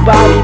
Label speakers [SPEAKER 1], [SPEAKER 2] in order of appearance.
[SPEAKER 1] somebody